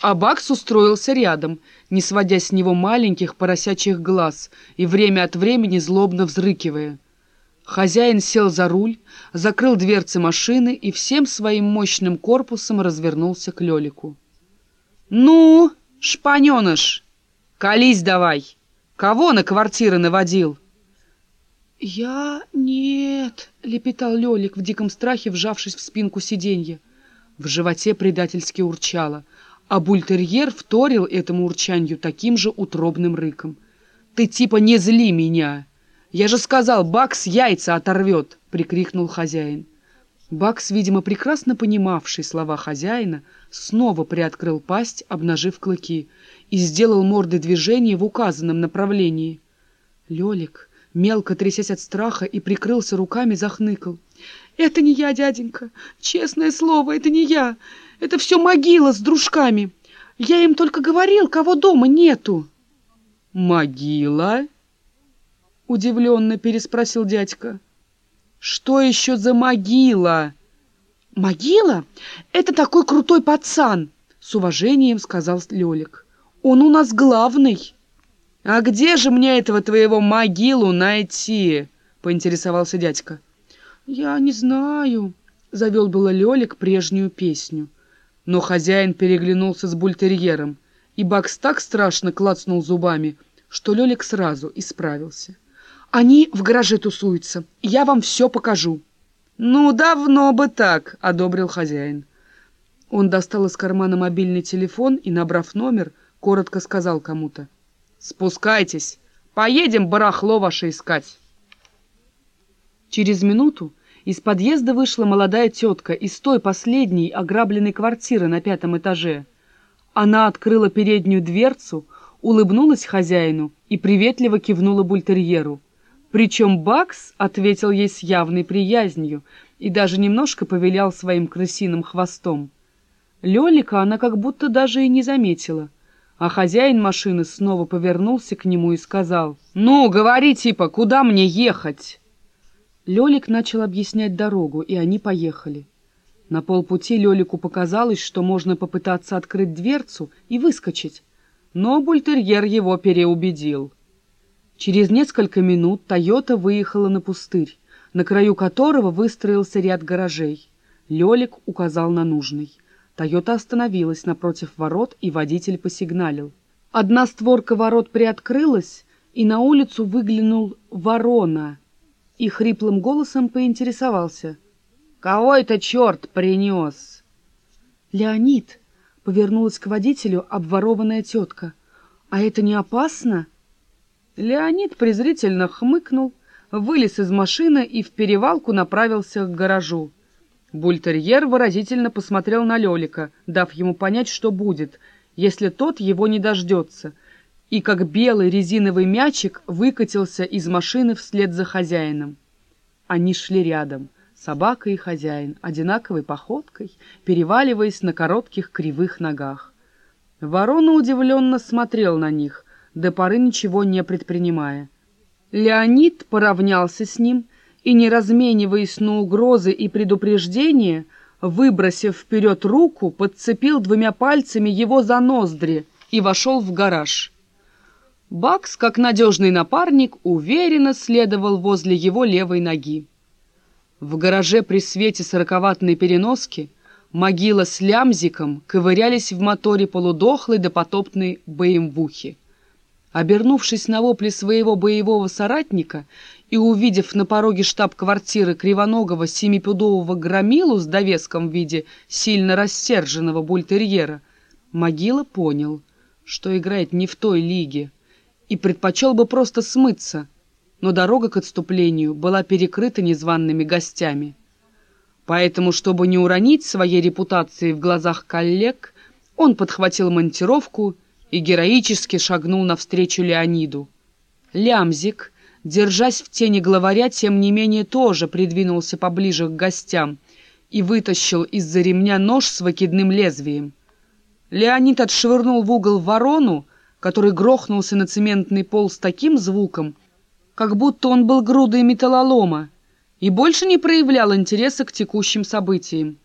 А Бакс устроился рядом, не сводя с него маленьких поросячьих глаз и время от времени злобно взрыкивая. Хозяин сел за руль, закрыл дверцы машины и всем своим мощным корпусом развернулся к Лелику. «Ну, шпаненыш, колись давай! Кого на квартиры наводил?» «Я... нет...» — лепетал Лелик в диком страхе, вжавшись в спинку сиденья. В животе предательски урчало, а бультерьер вторил этому урчанью таким же утробным рыком. «Ты типа не зли меня! Я же сказал, Бакс яйца оторвет!» — прикрикнул хозяин. Бакс, видимо, прекрасно понимавший слова хозяина, снова приоткрыл пасть, обнажив клыки, и сделал морды движения в указанном направлении. Лелик, мелко трясясь от страха и прикрылся руками, захныкал. «Это не я, дяденька! Честное слово, это не я! Это все могила с дружками! Я им только говорил, кого дома нету!» «Могила?» — удивленно переспросил дядька. «Что еще за могила?» «Могила? Это такой крутой пацан!» — с уважением сказал Лелик. «Он у нас главный!» «А где же мне этого твоего могилу найти?» — поинтересовался дядька. «Я не знаю», — завел было Лелик прежнюю песню. Но хозяин переглянулся с бультерьером, и Бакс так страшно клацнул зубами, что Лелик сразу исправился. «Они в гараже тусуются, я вам все покажу». «Ну, давно бы так», — одобрил хозяин. Он достал из кармана мобильный телефон и, набрав номер, коротко сказал кому-то. «Спускайтесь, поедем барахло ваше искать». Через минуту из подъезда вышла молодая тетка из той последней ограбленной квартиры на пятом этаже. Она открыла переднюю дверцу, улыбнулась хозяину и приветливо кивнула бультерьеру. Причем Бакс ответил ей с явной приязнью и даже немножко повилял своим крысиным хвостом. Лелика она как будто даже и не заметила, а хозяин машины снова повернулся к нему и сказал, «Ну, говори типа, куда мне ехать?» Лелик начал объяснять дорогу, и они поехали. На полпути Лелику показалось, что можно попытаться открыть дверцу и выскочить, но бультерьер его переубедил. Через несколько минут «Тойота» выехала на пустырь, на краю которого выстроился ряд гаражей. Лелик указал на нужный. «Тойота» остановилась напротив ворот, и водитель посигналил. Одна створка ворот приоткрылась, и на улицу выглянул ворона и хриплым голосом поинтересовался. «Кого это черт принес?» «Леонид!» — повернулась к водителю обворованная тетка. «А это не опасно?» Леонид презрительно хмыкнул, вылез из машины и в перевалку направился к гаражу. Бультерьер выразительно посмотрел на Лелика, дав ему понять, что будет, если тот его не дождется, и как белый резиновый мячик выкатился из машины вслед за хозяином. Они шли рядом, собака и хозяин, одинаковой походкой, переваливаясь на коротких кривых ногах. Ворона удивленно смотрел на них — до поры ничего не предпринимая. Леонид поравнялся с ним и, не размениваясь на угрозы и предупреждения, выбросив вперед руку, подцепил двумя пальцами его за ноздри и вошел в гараж. Бакс, как надежный напарник, уверенно следовал возле его левой ноги. В гараже при свете сороковатной переноски могила с лямзиком ковырялись в моторе полудохлой допотопной БМВухи. Обернувшись на вопли своего боевого соратника и увидев на пороге штаб-квартиры кривоногого семипудового громилу с довеском в виде сильно рассерженного бультерьера, Могила понял, что играет не в той лиге, и предпочел бы просто смыться, но дорога к отступлению была перекрыта незваными гостями. Поэтому, чтобы не уронить своей репутации в глазах коллег, он подхватил монтировку и героически шагнул навстречу Леониду. Лямзик, держась в тени главаря, тем не менее тоже придвинулся поближе к гостям и вытащил из-за ремня нож с выкидным лезвием. Леонид отшвырнул в угол ворону, который грохнулся на цементный пол с таким звуком, как будто он был грудой металлолома, и больше не проявлял интереса к текущим событиям.